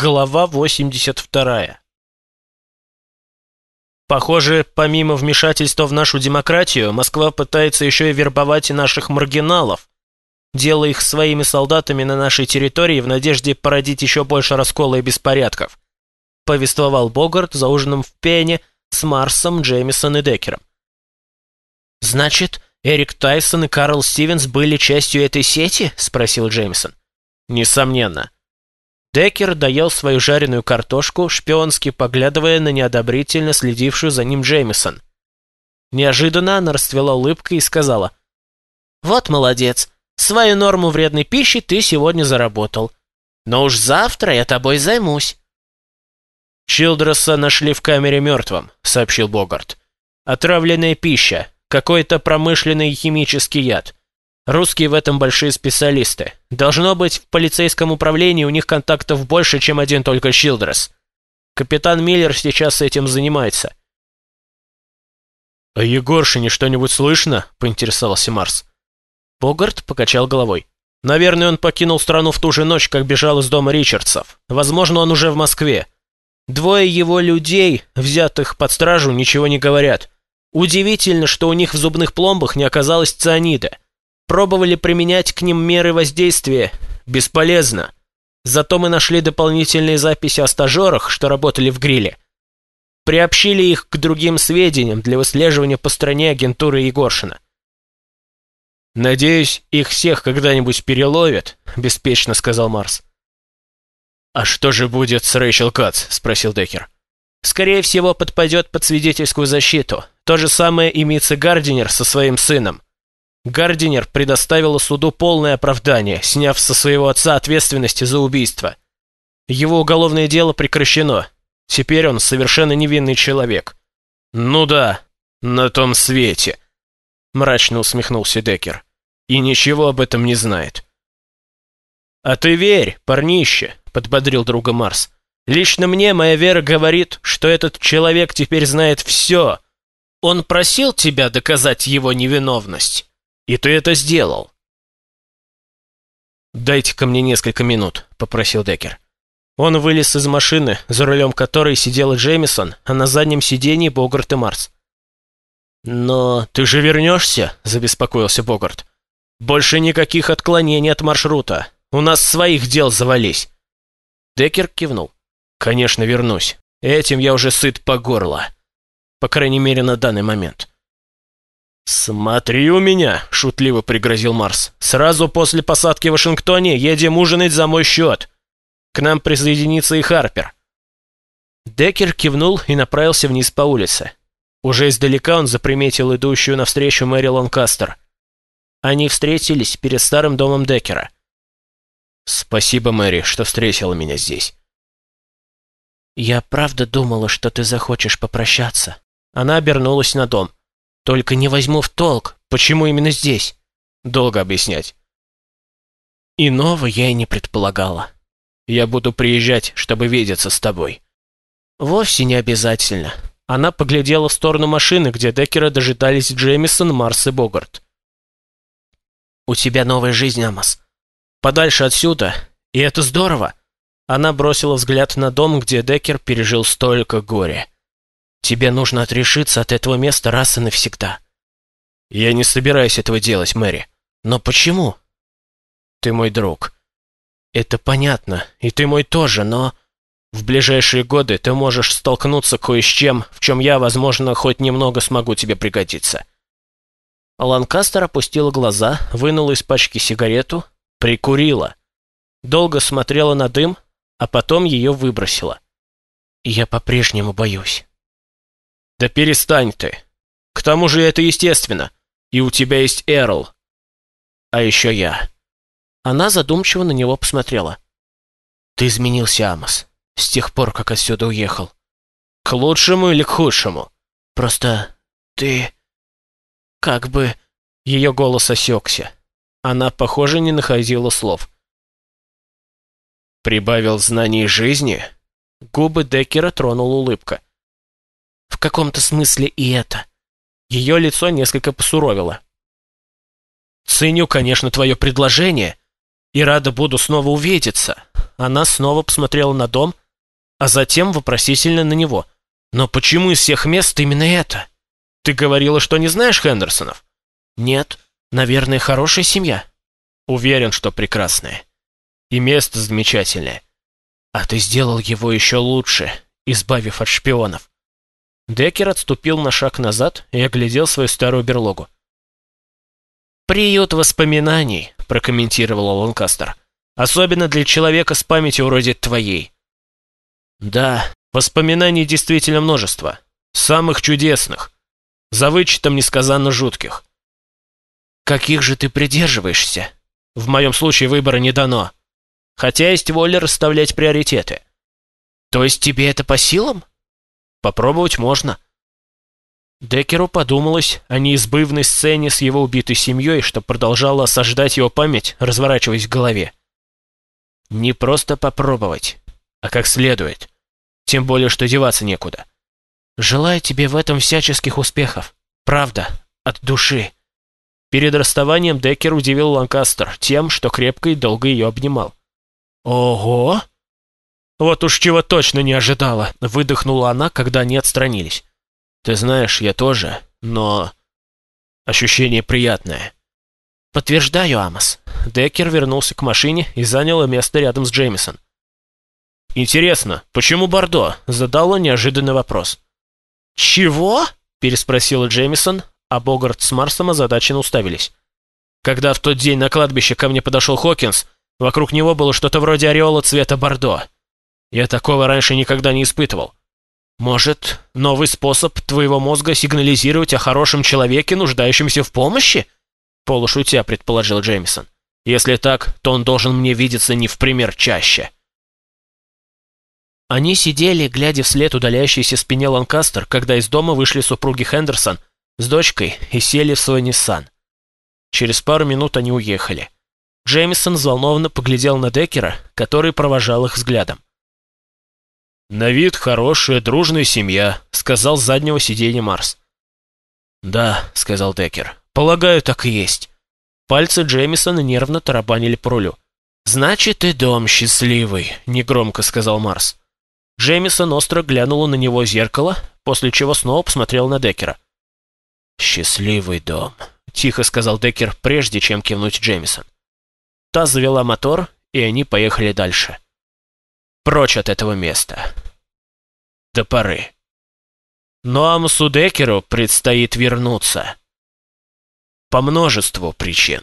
Глава 82. Похоже, помимо вмешательства в нашу демократию, Москва пытается еще и вербовать наших маргиналов, делая их своими солдатами на нашей территории в надежде породить еще больше раскола и беспорядков, повествовал Богарт за ужином в Пене с Марсом, Джеймисон и Деккером. «Значит, Эрик Тайсон и Карл Стивенс были частью этой сети?» – спросил Джеймисон. «Несомненно». Деккер доел свою жареную картошку, шпионски поглядывая на неодобрительно следившую за ним Джеймисон. Неожиданно она расцвела улыбкой и сказала, «Вот молодец, свою норму вредной пищи ты сегодня заработал. Но уж завтра я тобой займусь». «Чилдреса нашли в камере мертвым», — сообщил Богарт. «Отравленная пища, какой-то промышленный химический яд. Русские в этом большие специалисты. Должно быть, в полицейском управлении у них контактов больше, чем один только Чилдрес. Капитан Миллер сейчас этим занимается. «О Егоршине что-нибудь слышно?» — поинтересовался Марс. Богарт покачал головой. «Наверное, он покинул страну в ту же ночь, как бежал из дома Ричардсов. Возможно, он уже в Москве. Двое его людей, взятых под стражу, ничего не говорят. Удивительно, что у них в зубных пломбах не оказалось цианида. Пробовали применять к ним меры воздействия. Бесполезно. Зато мы нашли дополнительные записи о стажерах, что работали в гриле. Приобщили их к другим сведениям для выслеживания по стране агентуры Егоршина. «Надеюсь, их всех когда-нибудь переловят», — беспечно сказал Марс. «А что же будет с Рэйчел Кац?» — спросил Деккер. «Скорее всего, подпадет под свидетельскую защиту. То же самое и Митца Гардинер со своим сыном. Гардинер предоставила суду полное оправдание, сняв со своего отца ответственности за убийство. Его уголовное дело прекращено. Теперь он совершенно невинный человек. «Ну да, на том свете», — мрачно усмехнулся Деккер. «И ничего об этом не знает». «А ты верь, парнище», — подбодрил друга Марс. «Лично мне моя вера говорит, что этот человек теперь знает все. Он просил тебя доказать его невиновность». И ты это сделал. «Дайте-ка мне несколько минут», — попросил Деккер. Он вылез из машины, за рулем которой сидела Джеймисон, а на заднем сиденье Богарт и Марс. «Но ты же вернешься?» — забеспокоился Богарт. «Больше никаких отклонений от маршрута. У нас своих дел завались». Деккер кивнул. «Конечно, вернусь. Этим я уже сыт по горло. По крайней мере, на данный момент». «Смотри у меня!» — шутливо пригрозил Марс. «Сразу после посадки в Вашингтоне едем ужинать за мой счет. К нам присоединится и Харпер». Деккер кивнул и направился вниз по улице. Уже издалека он заприметил идущую навстречу Мэри Ланкастер. Они встретились перед старым домом Деккера. «Спасибо, Мэри, что встретила меня здесь». «Я правда думала, что ты захочешь попрощаться». Она обернулась на дом. Только не возьму в толк, почему именно здесь? Долго объяснять. Иного я и не предполагала. Я буду приезжать, чтобы видеться с тобой. Вовсе не обязательно. Она поглядела в сторону машины, где Деккера дожидались Джеймисон, Марс и Богарт. «У тебя новая жизнь, Амос. Подальше отсюда, и это здорово!» Она бросила взгляд на дом, где Деккер пережил столько горя. Тебе нужно отрешиться от этого места раз и навсегда. Я не собираюсь этого делать, Мэри. Но почему? Ты мой друг. Это понятно, и ты мой тоже, но... В ближайшие годы ты можешь столкнуться кое с чем, в чем я, возможно, хоть немного смогу тебе пригодиться. Ланкастер опустила глаза, вынула из пачки сигарету, прикурила. Долго смотрела на дым, а потом ее выбросила. Я по-прежнему боюсь. «Да перестань ты. К тому же это естественно. И у тебя есть Эрл. А еще я». Она задумчиво на него посмотрела. «Ты изменился, Амос, с тех пор, как отсюда уехал. К лучшему или к худшему? Просто ты... как бы...» Ее голос осекся. Она, похоже, не находила слов. «Прибавил знаний жизни?» Губы Деккера тронула улыбка. В каком-то смысле и это. Ее лицо несколько посуровило. «Ценю, конечно, твое предложение, и рада буду снова увидеться. она снова посмотрела на дом, а затем вопросительно на него. «Но почему из всех мест именно это?» «Ты говорила, что не знаешь Хендерсонов?» «Нет, наверное, хорошая семья». «Уверен, что прекрасная. И место замечательное. А ты сделал его еще лучше, избавив от шпионов». Деккер отступил на шаг назад и оглядел свою старую берлогу. «Приют воспоминаний», — прокомментировал Ланкастер. «Особенно для человека с памятью вроде твоей». «Да, воспоминаний действительно множество. Самых чудесных. За вычетом несказанно жутких». «Каких же ты придерживаешься?» «В моем случае выбора не дано. Хотя есть воля расставлять приоритеты». «То есть тебе это по силам?» «Попробовать можно». Деккеру подумалось о неизбывной сцене с его убитой семьей, что продолжало осаждать его память, разворачиваясь в голове. Не просто попробовать, а как следует. Тем более, что деваться некуда. Желаю тебе в этом всяческих успехов. Правда, от души. Перед расставанием Деккер удивил Ланкастер тем, что крепко и долго ее обнимал. «Ого!» «Вот уж чего точно не ожидала», — выдохнула она, когда они отстранились. Ты знаешь, я тоже, но... Ощущение приятное. Подтверждаю, Амос. Деккер вернулся к машине и занял место рядом с Джеймисон. «Интересно, почему Бордо?» — задала неожиданный вопрос. «Чего?» — переспросила Джеймисон, а Богарт с Марсом озадаченно уставились. Когда в тот день на кладбище ко мне подошел Хокинс, вокруг него было что-то вроде ореола цвета Бордо. Я такого раньше никогда не испытывал. Может, новый способ твоего мозга сигнализировать о хорошем человеке, нуждающемся в помощи? Полушутя предположил Джеймисон. Если так, то он должен мне видеться не в пример чаще. Они сидели, глядя вслед удаляющейся спине Ланкастер, когда из дома вышли супруги Хендерсон с дочкой и сели в свой Ниссан. Через пару минут они уехали. Джеймисон взволнованно поглядел на Деккера, который провожал их взглядом. «На вид хорошая, дружная семья», — сказал с заднего сиденья Марс. «Да», — сказал Деккер. «Полагаю, так и есть». Пальцы Джеймисона нервно тарабанили по рулю. «Значит, и дом счастливый», — негромко сказал Марс. Джеймисон остро глянула на него в зеркало, после чего снова посмотрел на Деккера. «Счастливый дом», — тихо сказал Деккер, прежде чем кивнуть Джеймисон. Та завела мотор, и они поехали дальше. Прочь от этого места. До поры. Но Амусу Декеру предстоит вернуться. По множеству причин.